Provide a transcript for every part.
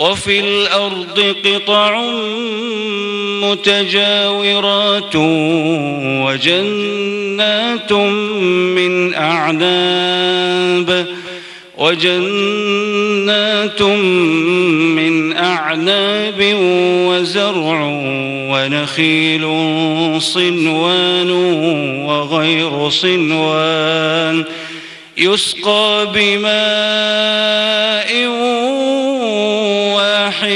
وفي الأرض قطع متجاورات وجنات من أعناب وجنات من أعناب وزرع ونخيل صنوان وغير صنوان يسقى بماء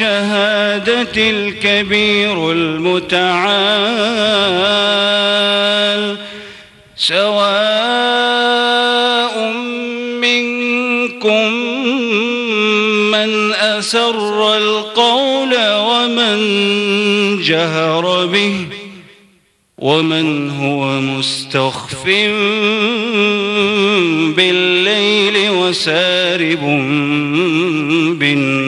الغيب والشهادة الكبير المتعال سواء منكم من أسر القول ومن جهر به ومن هو مستخف بالليل وسارب بالنهار.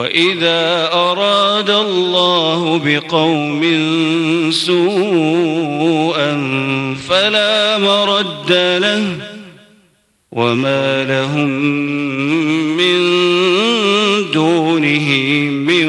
وإذا أراد الله بقوم سوءا فلا مرد له وما لهم من دونه من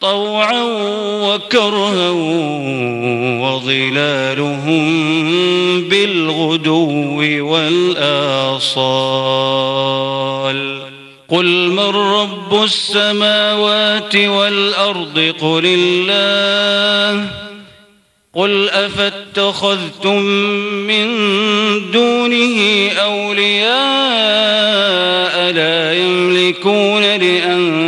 طوعا وكرها وظلالهم بالغدو والآصال. قل من رب السماوات والأرض قل الله. قل أفاتخذتم من دونه أولياء لا يملكون لأنفسهم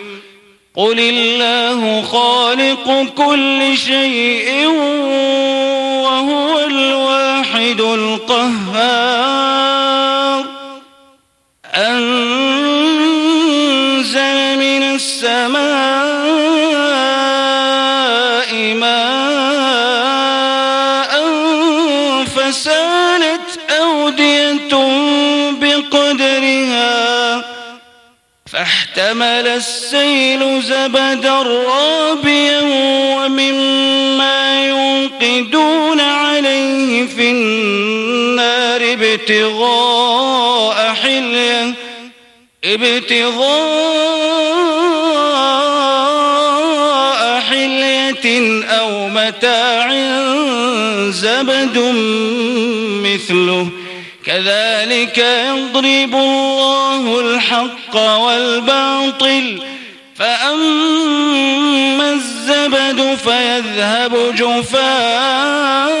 قل الله خالق كل شيء وهو الواحد القهار أنزل من السماء فاحتمل السيل زبدا رابيا ومما يوقدون عليه في النار ابتغاء حلية ابتغاء حلية أو متاع زبد مثله. كذلك يضرب الله الحق والباطل فأما الزبد فيذهب جفاء.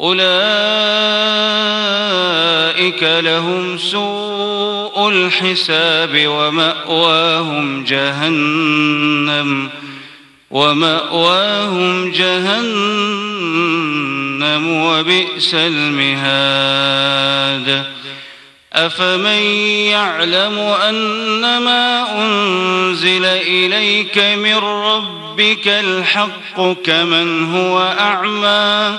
أولئك لهم سوء الحساب ومأواهم جهنم ومأواهم جهنم وبئس المهاد. أفمن يعلم أن ما أنزل إليك من ربك الحق كمن هو أعمى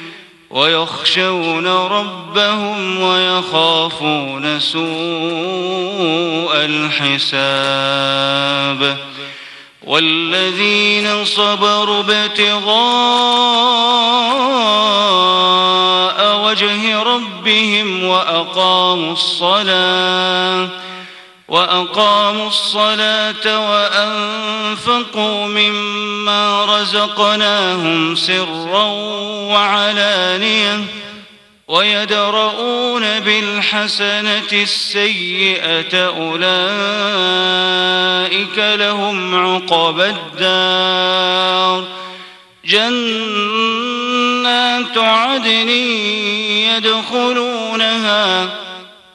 ويخافون سوء الحساب والذين صبروا ابتغاء وجه ربهم وأقاموا الصلاة وأقاموا الصلاة وأنفقوا مما رزقناهم سرا وعلانية ويدرؤون بالحسنة السيئة أولئك لهم عقبى الدار. جنات عدن يدخلونها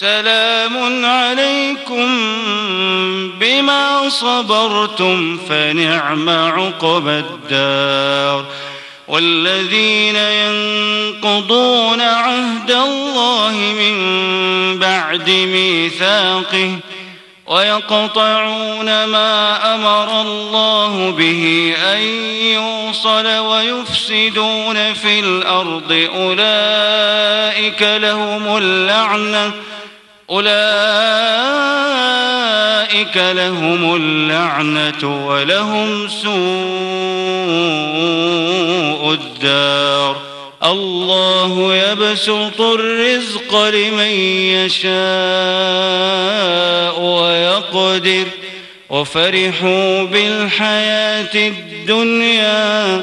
سلام عليكم بما صبرتم فنعم عقبى الدار. والذين ينقضون عهد الله من بعد ميثاقه ويقطعون ما أمر الله به أن يوصل ويفسدون في الأرض أولئك لهم اللعنة. أولئك لهم اللعنة ولهم سوء الدار. الله يبسط الرزق لمن يشاء ويقدر. وفرحوا بالحياة الدنيا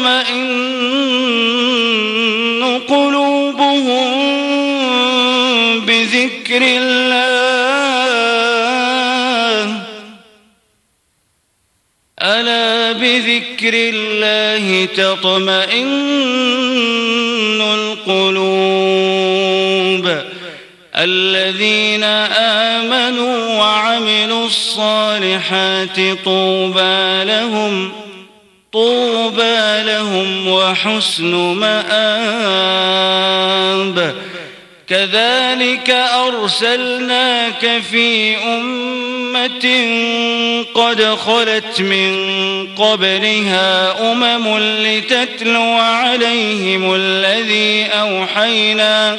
وتطمئن قلوبهم بذكر الله. ألا بذكر الله تطمئن القلوب. الذين آمنوا وعملوا الصالحات طوبى لهم طوبى لهم وحسن مآب. كذلك أرسلناك في أمة قد خلت من قبلها أمم لتتلو عليهم الذي أوحينا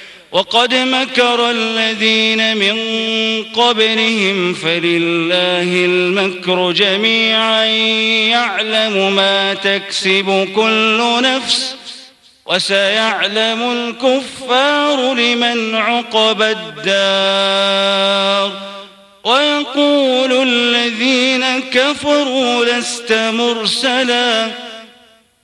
وقد مكر الذين من قبلهم فلله المكر جميعا. يعلم ما تكسب كل نفس وسيعلم الكفار لمن عقب الدار. ويقول الذين كفروا لست مرسلا.